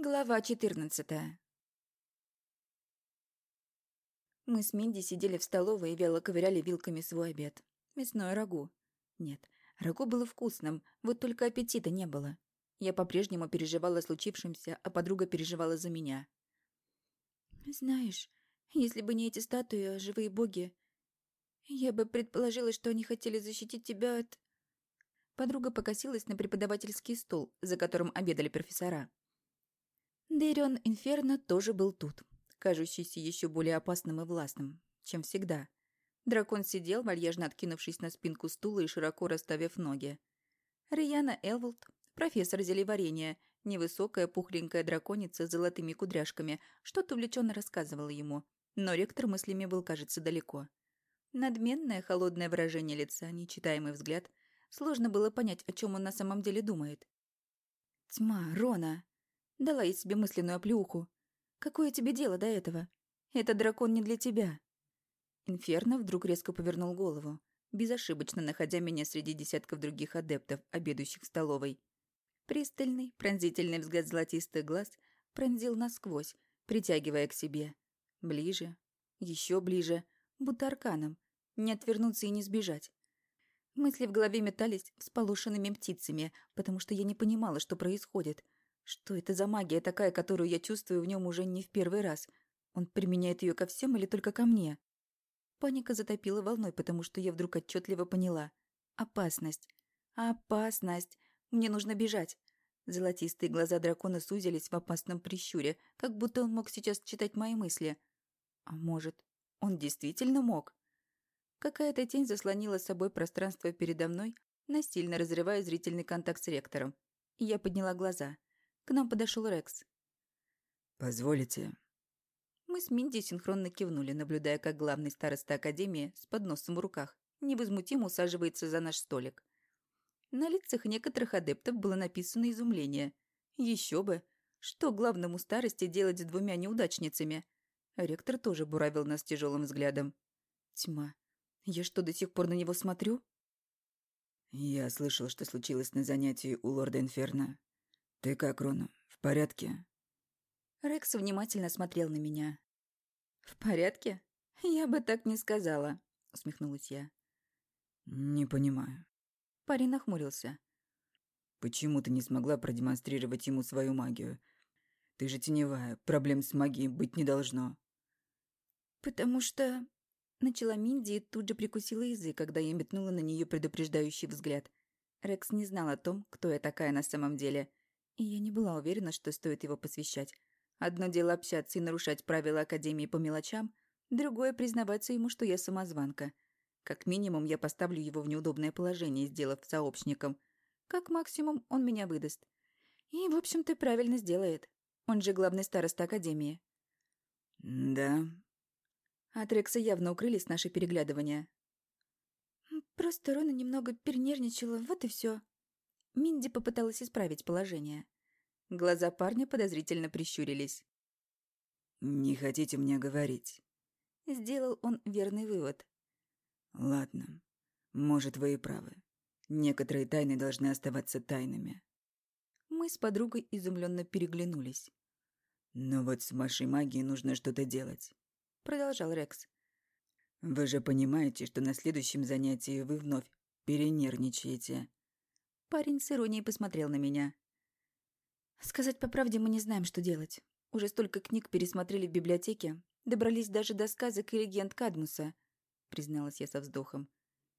Глава 14 Мы с Минди сидели в столовой и вяло ковыряли вилками свой обед. Мясное рагу. Нет, рагу было вкусным, вот только аппетита не было. Я по-прежнему переживала о случившемся, а подруга переживала за меня. «Знаешь, если бы не эти статуи, а живые боги, я бы предположила, что они хотели защитить тебя от...» Подруга покосилась на преподавательский стол, за которым обедали профессора. Дэрион Инферно тоже был тут, кажущийся еще более опасным и властным, чем всегда. Дракон сидел, вальяжно откинувшись на спинку стула и широко расставив ноги. Рияна Элволд, профессор зелеварения, невысокая пухленькая драконица с золотыми кудряшками, что-то увлеченно рассказывала ему, но ректор мыслями был, кажется, далеко. Надменное, холодное выражение лица, нечитаемый взгляд. Сложно было понять, о чем он на самом деле думает. «Тьма, Рона!» Дала я себе мысленную оплеуху. «Какое тебе дело до этого? Этот дракон не для тебя». Инферно вдруг резко повернул голову, безошибочно находя меня среди десятков других адептов, обедающих в столовой. Пристальный, пронзительный взгляд золотистых глаз пронзил насквозь, притягивая к себе. Ближе, еще ближе, будто арканом. Не отвернуться и не сбежать. Мысли в голове метались всполошенными птицами, потому что я не понимала, что происходит — что это за магия такая, которую я чувствую в нем уже не в первый раз? Он применяет ее ко всем или только ко мне? Паника затопила волной, потому что я вдруг отчетливо поняла. Опасность. Опасность. Мне нужно бежать. Золотистые глаза дракона сузились в опасном прищуре, как будто он мог сейчас читать мои мысли. А может, он действительно мог? Какая-то тень заслонила собой пространство передо мной, насильно разрывая зрительный контакт с ректором. Я подняла глаза. К нам подошел Рекс. «Позволите?» Мы с Минди синхронно кивнули, наблюдая, как главный староста Академии с подносом в руках невозмутимо усаживается за наш столик. На лицах некоторых адептов было написано изумление. Еще бы! Что главному старости делать с двумя неудачницами? Ректор тоже буравил нас тяжелым взглядом. Тьма. Я что, до сих пор на него смотрю? Я слышал, что случилось на занятии у лорда Инферно. «Ты как, Рона? В порядке?» Рекс внимательно смотрел на меня. «В порядке? Я бы так не сказала», — усмехнулась я. «Не понимаю». Парень нахмурился. «Почему ты не смогла продемонстрировать ему свою магию? Ты же теневая, проблем с магией быть не должно». «Потому что...» Начала Минди и тут же прикусила язык, когда я метнула на нее предупреждающий взгляд. Рекс не знал о том, кто я такая на самом деле, и я не была уверена, что стоит его посвящать. Одно дело общаться и нарушать правила Академии по мелочам, другое — признаваться ему, что я самозванка. Как минимум, я поставлю его в неудобное положение, сделав сообщником. Как максимум, он меня выдаст. И, в общем-то, правильно сделает. Он же главный староста Академии. «Да». От Рекса явно укрылись наши переглядывания. «Просто Рона немного перенервничала, вот и все. Минди попыталась исправить положение. Глаза парня подозрительно прищурились. «Не хотите мне говорить?» Сделал он верный вывод. «Ладно. Может, вы и правы. Некоторые тайны должны оставаться тайнами». Мы с подругой изумленно переглянулись. «Но вот с вашей магией нужно что-то делать», — продолжал Рекс. «Вы же понимаете, что на следующем занятии вы вновь перенервничаете. Парень с иронией посмотрел на меня. «Сказать по правде, мы не знаем, что делать. Уже столько книг пересмотрели в библиотеке, добрались даже до сказок и легенд Кадмуса», — призналась я со вздохом.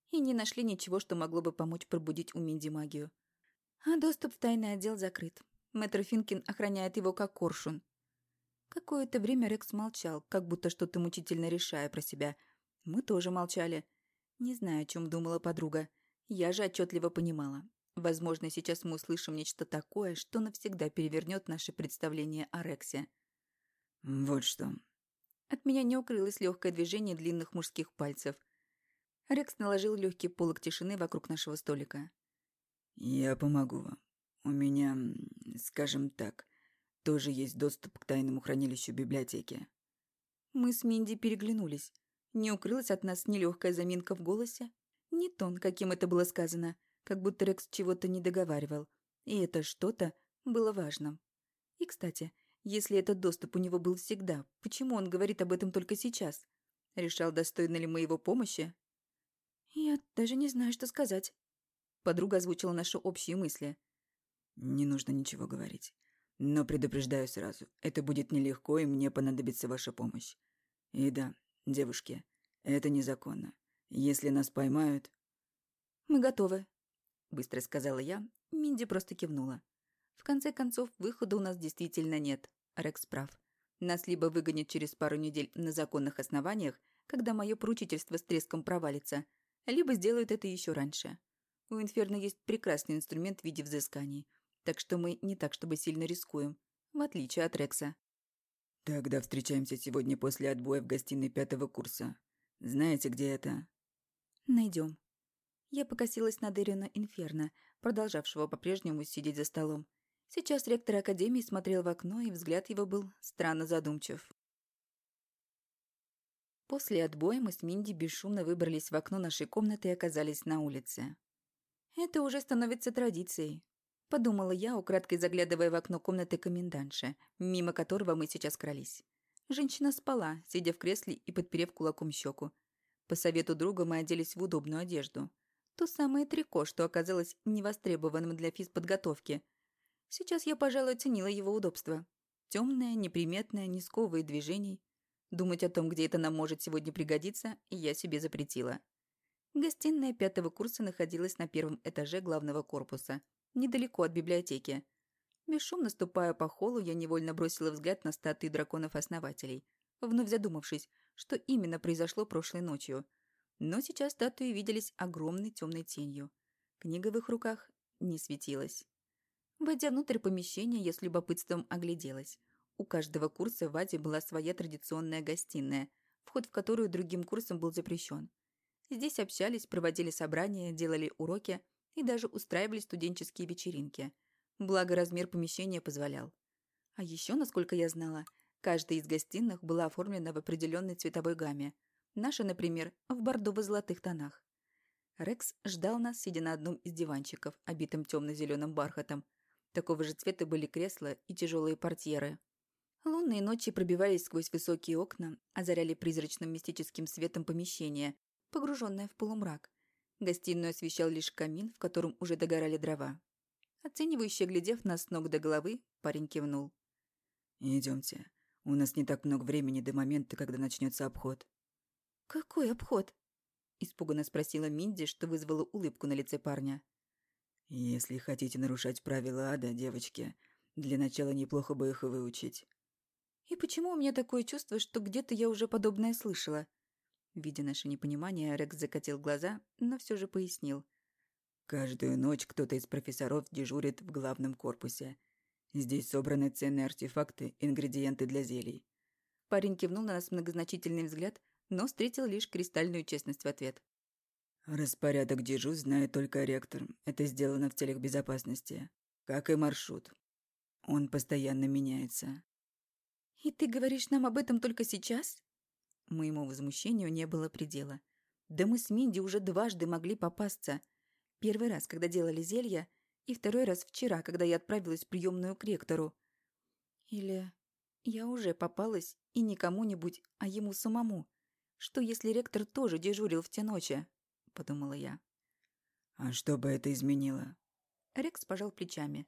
«И не нашли ничего, что могло бы помочь пробудить у Минди магию. А доступ в тайный отдел закрыт. Мэтр Финкин охраняет его как коршун». Какое-то время Рекс молчал, как будто что-то мучительно решая про себя. Мы тоже молчали. Не знаю, о чем думала подруга. Я же отчетливо понимала. Возможно, сейчас мы услышим нечто такое, что навсегда перевернет наше представление о Рексе. Вот что. От меня не укрылось легкое движение длинных мужских пальцев. Рекс наложил легкий полог тишины вокруг нашего столика. Я помогу вам. У меня, скажем так, тоже есть доступ к тайному хранилищу библиотеки. Мы с Минди переглянулись. Не укрылась от нас ни легкая заминка в голосе, ни тон, каким это было сказано — как будто Рекс чего-то не договаривал, и это что-то было важным. И, кстати, если этот доступ у него был всегда, почему он говорит об этом только сейчас? Решал, достойна ли моего помощи? Я даже не знаю, что сказать. Подруга озвучила наши общие мысли. Не нужно ничего говорить. Но предупреждаю сразу, это будет нелегко, и мне понадобится ваша помощь. И да, девушки, это незаконно. Если нас поймают... Мы готовы, быстро сказала я. Минди просто кивнула. В конце концов, выхода у нас действительно нет. Рекс прав. Нас либо выгонят через пару недель на законных основаниях, когда мое поручительство с треском провалится, либо сделают это еще раньше. У Инферно есть прекрасный инструмент в виде взысканий, так что мы не так чтобы сильно рискуем, в отличие от Рекса. Тогда встречаемся сегодня после отбоя в гостиной пятого курса. Знаете, где это? Найдем. Я покосилась на Дерина Инферно, продолжавшего по-прежнему сидеть за столом. Сейчас ректор Академии смотрел в окно, и взгляд его был странно задумчив. После отбоя мы с Минди бесшумно выбрались в окно нашей комнаты и оказались на улице. «Это уже становится традицией», — подумала я, украдкой заглядывая в окно комнаты комендантши, мимо которого мы сейчас крались. Женщина спала, сидя в кресле и подперев кулаком щеку. По совету друга мы оделись в удобную одежду. То самое трико, что оказалось невостребованным для физподготовки — Сейчас я, пожалуй, оценила его удобство. Темное, неприметное, не сковывает движений. Думать о том, где это нам может сегодня пригодиться, я себе запретила. Гостиная пятого курса находилась на первом этаже главного корпуса, недалеко от библиотеки. Бесшумно ступая по холлу, я невольно бросила взгляд на статуи драконов-основателей, вновь задумавшись, что именно произошло прошлой ночью. Но сейчас статуи виделись огромной темной тенью. Книга в их руках не светилась. Войдя внутрь помещения, я с любопытством огляделась. У каждого курса в Аде была своя традиционная гостиная, вход в которую другим курсом был запрещен. Здесь общались, проводили собрания, делали уроки и даже устраивали студенческие вечеринки. Благо, размер помещения позволял. А еще, насколько я знала, каждая из гостиных была оформлена в определенной цветовой гамме. Наша, например, в бордово-золотых тонах. Рекс ждал нас, сидя на одном из диванчиков, обитым темно-зеленым бархатом, Такого же цвета были кресла и тяжелые портьеры. Лунные ночи пробивались сквозь высокие окна, озаряли призрачным мистическим светом помещение, погруженное в полумрак. Гостиную освещал лишь камин, в котором уже догорали дрова. Оценивающе глядев нас с ног до головы, парень кивнул. Идемте. У нас не так много времени до момента, когда начнется обход». «Какой обход?» – испуганно спросила Минди, что вызвало улыбку на лице парня. Если хотите нарушать правила ада, девочки, для начала неплохо бы их выучить. И почему у меня такое чувство, что где-то я уже подобное слышала? Видя наше непонимание, Рекс закатил глаза, но все же пояснил. Каждую ночь кто-то из профессоров дежурит в главном корпусе. Здесь собраны ценные артефакты, ингредиенты для зелий. Парень кивнул на нас многозначительный взгляд, но встретил лишь кристальную честность в ответ. Распорядок дежу знает только ректор. Это сделано в целях безопасности. Как и маршрут. Он постоянно меняется. «И ты говоришь нам об этом только сейчас?» Моему возмущению не было предела. Да мы с Минди уже дважды могли попасться. Первый раз, когда делали зелья, и второй раз вчера, когда я отправилась в приемную к ректору. Или я уже попалась и не кому-нибудь, а ему самому. Что если ректор тоже дежурил в те ночи? — подумала я. «А что бы это изменило?» Рекс пожал плечами.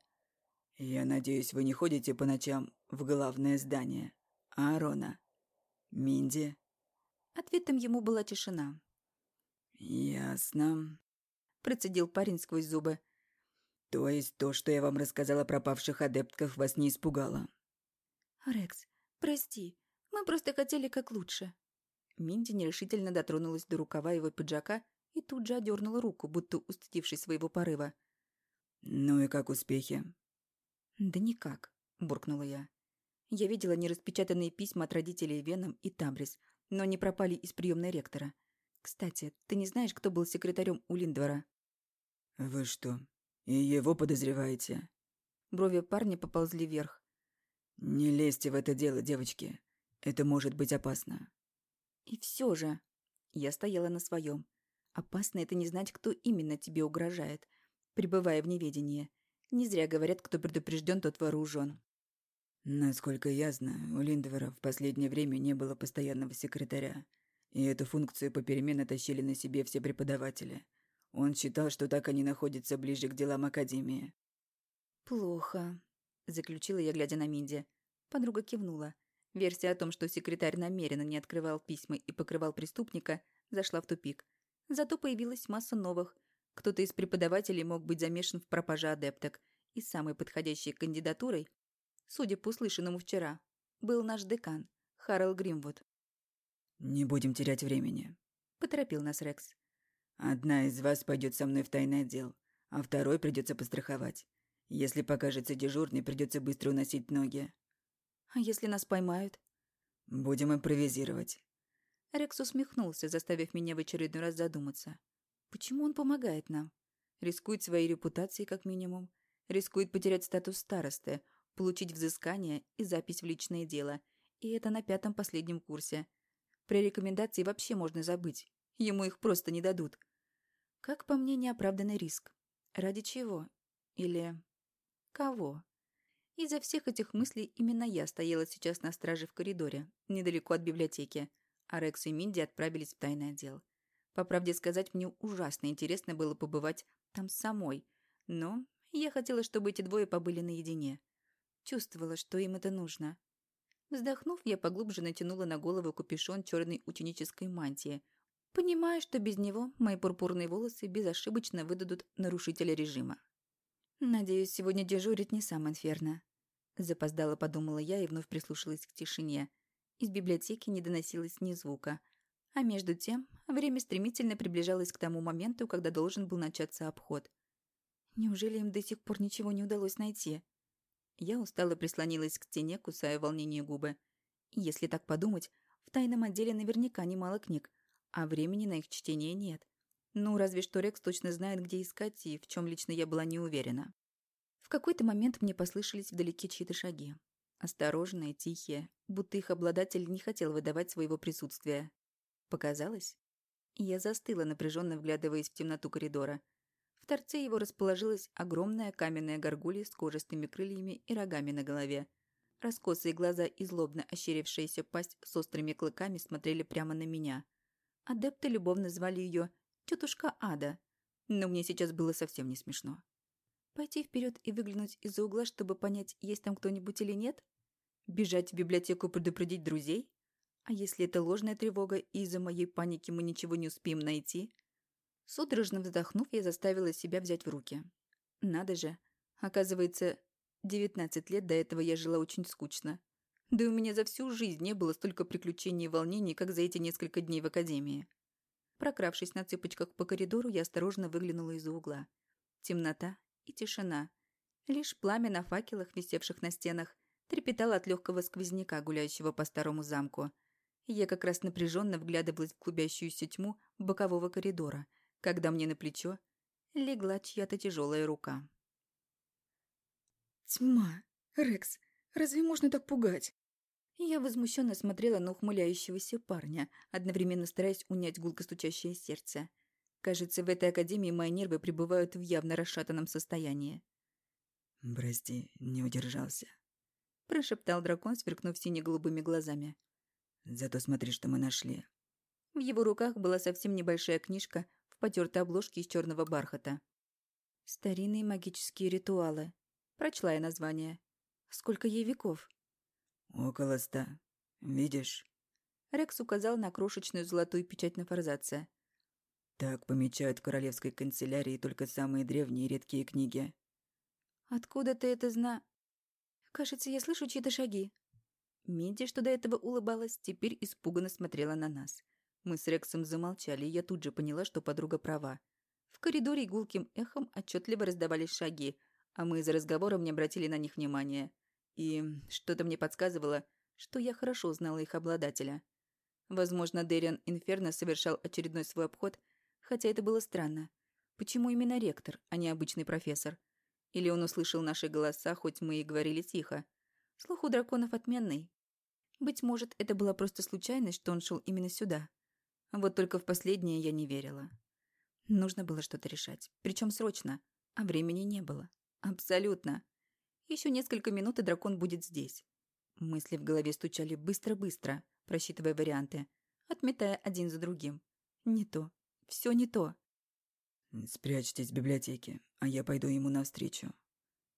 «Я надеюсь, вы не ходите по ночам в главное здание. Аарона? Минди?» Ответом ему была тишина. «Ясно», — процедил парень сквозь зубы. «То есть то, что я вам рассказала о пропавших адептках, вас не испугало?» «Рекс, прости, мы просто хотели как лучше». Минди нерешительно дотронулась до рукава его пиджака и тут же одернула руку, будто устыдившись своего порыва. «Ну и как успехи?» «Да никак», — буркнула я. Я видела нераспечатанные письма от родителей Веном и Тамбрис, но они пропали из приемной ректора. Кстати, ты не знаешь, кто был секретарем у Линдвора? «Вы что, и его подозреваете?» Брови парня поползли вверх. «Не лезьте в это дело, девочки. Это может быть опасно». И все же я стояла на своем. Опасно это не знать, кто именно тебе угрожает, пребывая в неведении. Не зря говорят, кто предупрежден, тот вооружен. Насколько я знаю, у Линдвера в последнее время не было постоянного секретаря, и эту функцию попеременно тащили на себе все преподаватели. Он считал, что так они находятся ближе к делам Академии. «Плохо», — заключила я, глядя на Минди. Подруга кивнула. Версия о том, что секретарь намеренно не открывал письма и покрывал преступника, зашла в тупик. Зато появилась масса новых. Кто-то из преподавателей мог быть замешан в пропаже адепток. И самой подходящей кандидатурой, судя по услышанному вчера, был наш декан, Харрел Гримвуд. «Не будем терять времени», — поторопил нас Рекс. «Одна из вас пойдет со мной в тайный отдел, а второй придется постраховать. Если покажется дежурный, придется быстро уносить ноги». «А если нас поймают?» «Будем импровизировать. Рекс усмехнулся, заставив меня в очередной раз задуматься. Почему он помогает нам? Рискует своей репутацией, как минимум. Рискует потерять статус старосты, получить взыскание и запись в личное дело. И это на пятом последнем курсе. При рекомендации вообще можно забыть. Ему их просто не дадут. Как по мне, неоправданный риск. Ради чего? Или... кого? Из-за всех этих мыслей именно я стояла сейчас на страже в коридоре, недалеко от библиотеки а Рекс и Минди отправились в тайный отдел. По правде сказать, мне ужасно интересно было побывать там самой, но я хотела, чтобы эти двое побыли наедине. Чувствовала, что им это нужно. Вздохнув, я поглубже натянула на голову капюшон черной ученической мантии, понимая, что без него мои пурпурные волосы безошибочно выдадут нарушителя режима. «Надеюсь, сегодня дежурит не сам Инферно», — запоздала подумала я и вновь прислушалась к тишине — из библиотеки не доносилось ни звука. А между тем, время стремительно приближалось к тому моменту, когда должен был начаться обход. Неужели им до сих пор ничего не удалось найти? Я устало прислонилась к стене, кусая волнение губы. Если так подумать, в тайном отделе наверняка немало книг, а времени на их чтение нет. Ну, разве что Рекс точно знает, где искать, и в чем лично я была не уверена. Какой-то момент мне послышались вдалеке чьи-то шаги. Осторожные, тихие, будто их обладатель не хотел выдавать своего присутствия. Показалось? Я застыла, напряженно вглядываясь в темноту коридора. В торце его расположилась огромная каменная горгулья с кожистыми крыльями и рогами на голове. Раскосые глаза и злобно ощерившаяся пасть с острыми клыками смотрели прямо на меня. Адепты любовно звали ее «тетушка Ада», но мне сейчас было совсем не смешно. Пойти вперед и выглянуть из-за угла, чтобы понять, есть там кто-нибудь или нет? Бежать в библиотеку предупредить друзей? А если это ложная тревога, и из-за моей паники мы ничего не успеем найти? Судорожно вздохнув, я заставила себя взять в руки. Надо же. Оказывается, 19 лет до этого я жила очень скучно. Да и у меня за всю жизнь не было столько приключений и волнений, как за эти несколько дней в академии. Прокравшись на цыпочках по коридору, я осторожно выглянула из-за угла. Темнота и тишина. Лишь пламя на факелах, висевших на стенах, трепетало от легкого сквозняка, гуляющего по старому замку. Я как раз напряженно вглядывалась в клубящуюся тьму бокового коридора, когда мне на плечо легла чья-то тяжелая рука. «Тьма! Рекс, разве можно так пугать?» Я возмущенно смотрела на ухмыляющегося парня, одновременно стараясь унять гулко стучащее сердце. Кажется, в этой академии мои нервы пребывают в явно расшатанном состоянии. «Прости, не удержался», — прошептал дракон, сверкнув сине-голубыми глазами. «Зато смотри, что мы нашли». В его руках была совсем небольшая книжка в потертой обложке из черного бархата. «Старинные магические ритуалы», — прочла я название. «Сколько ей веков?» «Около ста. Видишь?» Рекс указал на крошечную золотую печать на форзаце. Так помечают в королевской канцелярии только самые древние и редкие книги. Откуда ты это зна... Кажется, я слышу чьи-то шаги. Миди, что до этого улыбалась, теперь испуганно смотрела на нас. Мы с Рексом замолчали, и я тут же поняла, что подруга права. В коридоре гулким эхом отчетливо раздавались шаги, а мы из-за разговором не обратили на них внимания. И что-то мне подсказывало, что я хорошо знала их обладателя. Возможно, Дэриан Инферно совершал очередной свой обход – Хотя это было странно. Почему именно ректор, а не обычный профессор? Или он услышал наши голоса, хоть мы и говорили тихо? Слух у драконов отменный. Быть может, это была просто случайность, что он шел именно сюда. Вот только в последнее я не верила. Нужно было что-то решать. Причем срочно. А времени не было. Абсолютно. Еще несколько минут, и дракон будет здесь. Мысли в голове стучали быстро-быстро, просчитывая варианты, отметая один за другим. Не то. Все не то. «Спрячьтесь в библиотеке, а я пойду ему навстречу».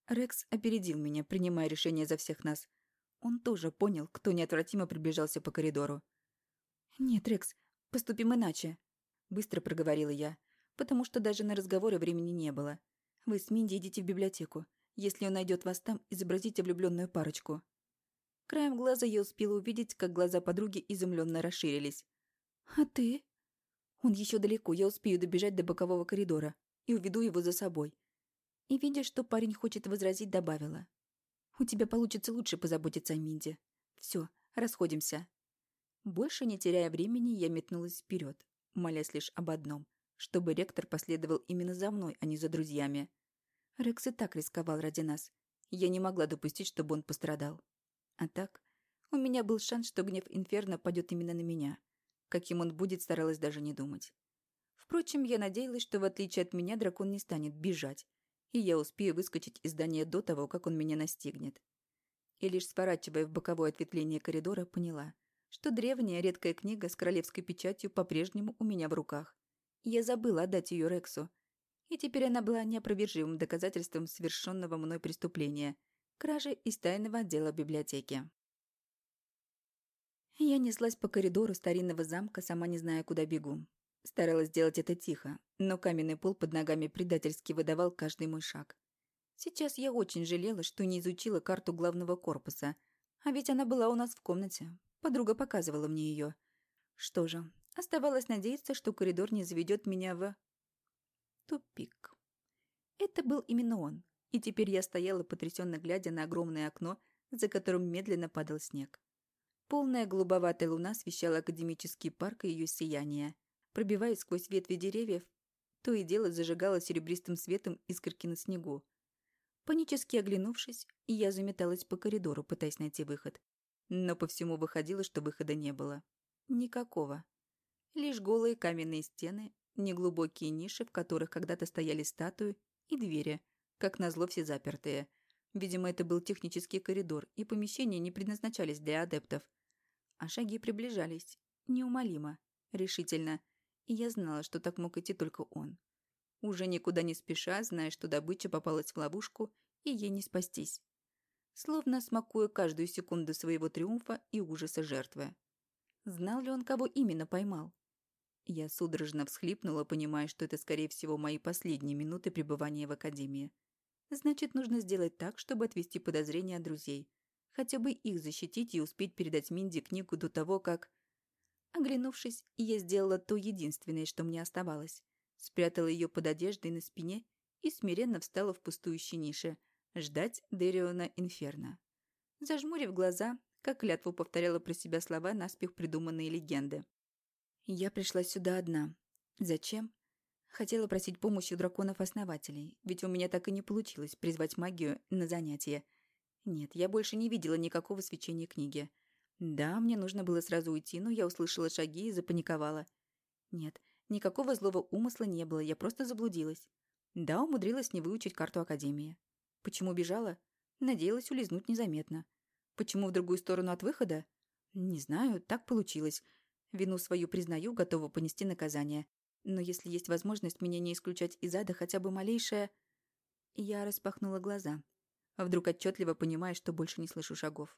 Рекс опередил меня, принимая решение за всех нас. Он тоже понял, кто неотвратимо приближался по коридору. «Нет, Рекс, поступим иначе», — быстро проговорила я, потому что даже на разговоры времени не было. «Вы с Минди идите в библиотеку. Если он найдет вас там, изобразите влюбленную парочку». Краем глаза я успела увидеть, как глаза подруги изумленно расширились. «А ты?» «Он еще далеко, я успею добежать до бокового коридора и уведу его за собой». И, видя, что парень хочет возразить, добавила. «У тебя получится лучше позаботиться о Минде. Все, расходимся». Больше не теряя времени, я метнулась вперед, молясь лишь об одном, чтобы ректор последовал именно за мной, а не за друзьями. Рекс и так рисковал ради нас. Я не могла допустить, чтобы он пострадал. А так, у меня был шанс, что гнев Инферно падет именно на меня. Каким он будет, старалась даже не думать. Впрочем, я надеялась, что в отличие от меня дракон не станет бежать, и я успею выскочить из здания до того, как он меня настигнет. И лишь сворачивая в боковое ответвление коридора, поняла, что древняя редкая книга с королевской печатью по-прежнему у меня в руках. Я забыла отдать ее Рексу, и теперь она была неопровержимым доказательством совершенного мной преступления — кражи из тайного отдела библиотеки. Я неслась по коридору старинного замка, сама не зная, куда бегу. Старалась сделать это тихо, но каменный пол под ногами предательски выдавал каждый мой шаг. Сейчас я очень жалела, что не изучила карту главного корпуса, а ведь она была у нас в комнате. Подруга показывала мне ее. Что же, оставалось надеяться, что коридор не заведет меня в... Тупик. Это был именно он. И теперь я стояла, потрясенно глядя на огромное окно, за которым медленно падал снег. Полная голубоватая луна освещала академический парк и ее сияние. Пробиваясь сквозь ветви деревьев, то и дело зажигала серебристым светом искорки на снегу. Панически оглянувшись, я заметалась по коридору, пытаясь найти выход. Но по всему выходило, что выхода не было. Никакого. Лишь голые каменные стены, неглубокие ниши, в которых когда-то стояли статуи, и двери — как назло, все запертые. Видимо, это был технический коридор, и помещения не предназначались для адептов. А шаги приближались. Неумолимо. Решительно. И я знала, что так мог идти только он. Уже никуда не спеша, зная, что добыча попалась в ловушку, и ей не спастись. Словно смакуя каждую секунду своего триумфа и ужаса жертвы. Знал ли он, кого именно поймал? Я судорожно всхлипнула, понимая, что это, скорее всего, мои последние минуты пребывания в Академии. Значит, нужно сделать так, чтобы отвести подозрения от друзей. Хотя бы их защитить и успеть передать Минди книгу до того, как... Оглянувшись, я сделала то единственное, что мне оставалось. Спрятала ее под одеждой на спине и смиренно встала в пустующей нише, ждать Дериона Инферно. Зажмурив глаза, как клятву повторяла про себя слова наспех придуманные легенды. Я пришла сюда одна. Зачем? Хотела просить помощи у драконов-основателей, ведь у меня так и не получилось призвать магию на занятие. Нет, я больше не видела никакого свечения книги. Да, мне нужно было сразу уйти, но я услышала шаги и запаниковала. Нет, никакого злого умысла не было, я просто заблудилась. Да, умудрилась не выучить карту Академии. Почему бежала? Надеялась улизнуть незаметно. Почему в другую сторону от выхода? Не знаю, так получилось. Вину свою признаю, готова понести наказание. Но если есть возможность меня не исключать из ада хотя бы малейшая... Я распахнула глаза, а вдруг отчетливо понимая, что больше не слышу шагов.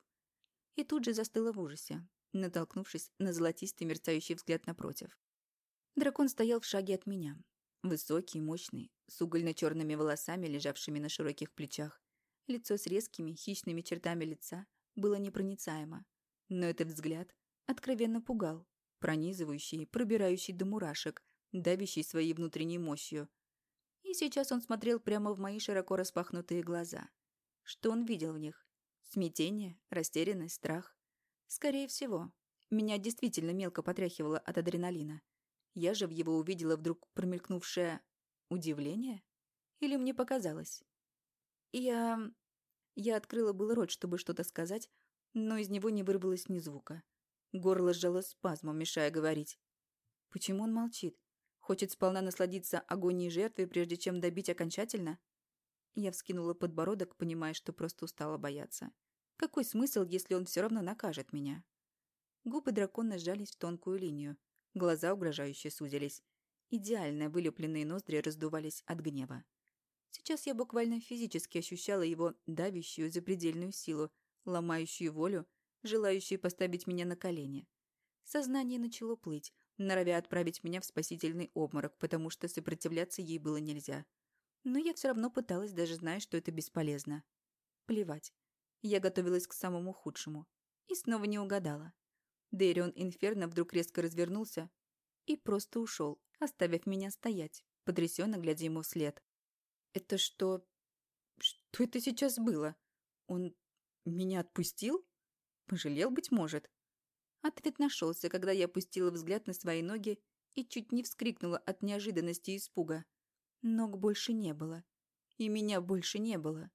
И тут же застыла в ужасе, натолкнувшись на золотистый мерцающий взгляд напротив. Дракон стоял в шаге от меня. Высокий, мощный, с угольно-черными волосами, лежавшими на широких плечах. Лицо с резкими, хищными чертами лица было непроницаемо. Но этот взгляд откровенно пугал, пронизывающий, пробирающий до мурашек, давящий своей внутренней мощью. И сейчас он смотрел прямо в мои широко распахнутые глаза. Что он видел в них? Смятение, растерянность, страх? Скорее всего. Меня действительно мелко потряхивало от адреналина. Я же в его увидела вдруг промелькнувшее удивление? Или мне показалось? Я... Я открыла был рот, чтобы что-то сказать, но из него не вырвалось ни звука. Горло сжало спазмом, мешая говорить. Почему он молчит? Хочет сполна насладиться агонией жертвы, прежде чем добить окончательно? Я вскинула подбородок, понимая, что просто устала бояться. Какой смысл, если он все равно накажет меня? Губы дракона сжались в тонкую линию, глаза угрожающе сузились. Идеально вылепленные ноздри раздувались от гнева. Сейчас я буквально физически ощущала его давящую запредельную силу, ломающую волю, желающую поставить меня на колени. Сознание начало плыть, норовя отправить меня в спасительный обморок, потому что сопротивляться ей было нельзя. Но я все равно пыталась, даже зная, что это бесполезно. Плевать. Я готовилась к самому худшему. И снова не угадала. Дейрион Инферно вдруг резко развернулся и просто ушел, оставив меня стоять, потрясенно глядя ему вслед. «Это что... что это сейчас было? Он меня отпустил? Пожалел, быть может?» Ответ нашелся, когда я опустила взгляд на свои ноги и чуть не вскрикнула от неожиданности и испуга. Ног больше не было. И меня больше не было.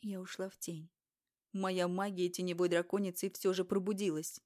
Я ушла в тень. Моя магия теневой драконицы все же пробудилась.